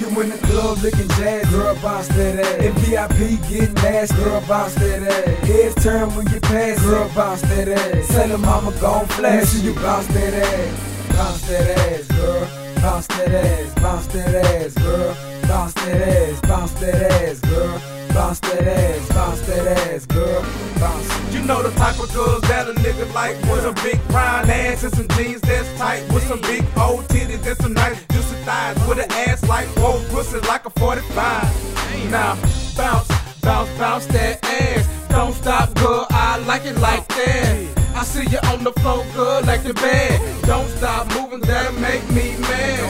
You in the club looking jazz, girl, bounce that ass. If VIP getting ass, girl, bounce that ass. Heads turn when you pass, girl, bounce that ass. Tell her mama gon' flash, you bounce that ass. Bounce that ass, girl. Bounce that ass, bounce that ass, girl. Bounce that ass, bounce that ass, girl. Bounce that ass, bounce that ass, girl. Bounce. You know the type of girls that a nigga like with a big round ass and some jeans that's tight with some big old titties and some nice thighs with an ass like whoa pussy like a 45. Now bounce, bounce, bounce that ass. Don't stop, girl. I like it like that. I see you on the floor, good like the bed. Don't stop moving, that'll make me mad.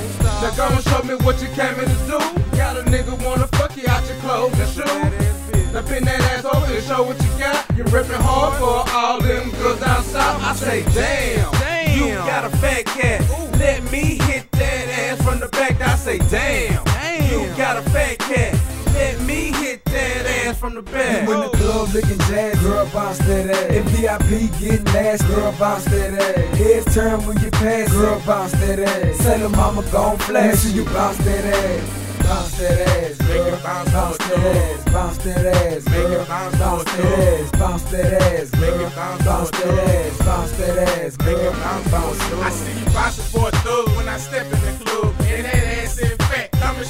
Now go and show me what you came here to do. Got a nigga wanna fuck you out your clothes and shoes. Now pin that ass over and show what you got. You're ripping hard for all them girls down south. I say, damn, Damn. you got a fat cat. Say, damn, you got a fat cat. Let me hit that ass from the back. You in the club looking jazz, girl, bounce that ass. If VIP getting ass, girl, bounce that ass. Heads turn when you pass, girl, bounce that ass. Tell her mama gon' flash, you bounce that ass. Bounce that ass, Make girl. it bounce, bounce that ass, bounce that ass, Make girl. it bounce, bounce that ass, bounce that ass, Make girl. it bounce, bounce that ass, bounce that ass, Make girl. it bounce, bounce bounce. I see you bouncing for a thug when I step in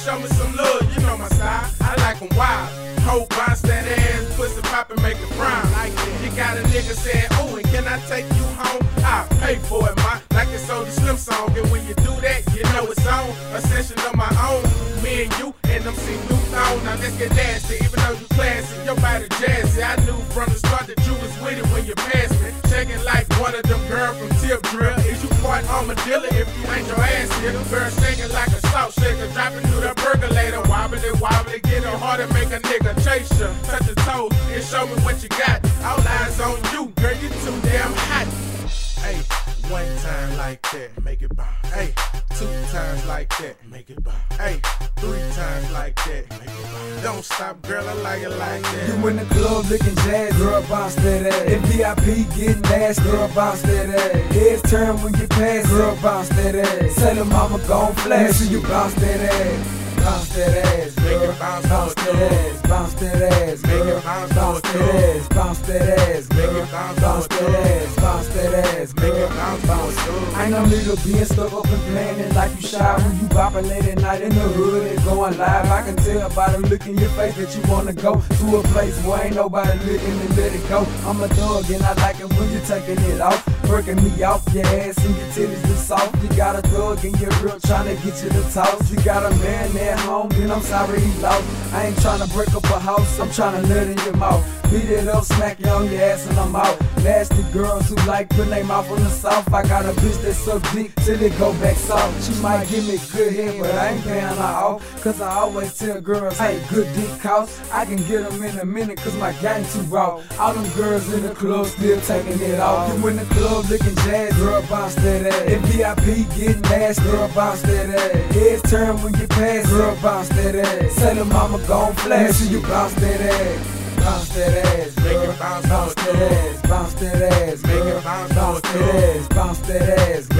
show me some love. You know my style. I like like 'em wild. Bounce that ass, pussy pop and make it brown. Like You got a nigga saying, oh, and can I take you home? I pay for it, my, Like it's so the Slim song. And when you do that, you know it's on. A session of my own. Me and you and them see new thong. Now let's get nasty. Even though you classy, your body jazzy. I knew from the start that you was with it when you passed me. Checking like one of them girl from Tip Drill. Is you part armadillo if you ain't your ass here? Girl shaking like hard and make a nigga chase ya. Touch your toes and show me what you got. All eyes on you, girl, you too damn hot. Hey, one time like that, make it bounce. Hey, two times like that, make it bounce. Hey, three times like that, make it bounce. Don't stop, girl, I like it like that. You in the club looking jazz, girl, bounce that ass. If VIP getting ass, girl, bounce that ass. Heads turn when you pass, girl, bounce that ass. Tell her mama gon' flash, so you bounce that ass. Bounce that ass, Make it bounce, bounce bounce, that ass, bounce that ass, Make it bounce, that ass, bounce that ass, Make it bounce, that ass, bounce that ass, Make it bounce, bounce. I ain't no nigga being stuck up and playing like you shy when you bopping late at night in the hood and going live. I can tell by the look in your face that you wanna go to a place where ain't nobody looking and let it go. I'm a thug and I like it when you're taking it off, working me off your ass and your titties is soft. You got a thug and you're real trying to get you to toss. You got a man at home, then I'm sorry he lost. I ain't trying to break up a house, I'm trying to let in your mouth. Beat it up, smack you on your ass and I'm out. Nasty girls who like putting their mouth on the south. I got a bitch that suck dick till it go back soft. She might give me good head, but I ain't paying her off. Cause I always tell girls, hey, good dick costs. I can get them in a minute cause my gang too raw. All them girls in the club still taking it off. You in the club looking jazz, girl, bounce that ass. If VIP getting ass, girl, bounce that ass. Heads turn when you pass, girl, bounce that ass. Tell her mama gon' flash, so you bounce that ass. Bounce that ass, Make it bounce, bounce that ass, bounce that ass, Make it bounce, bounce that ass, bounce that ass, Make girl. it bounce, bounce bounce, that ass,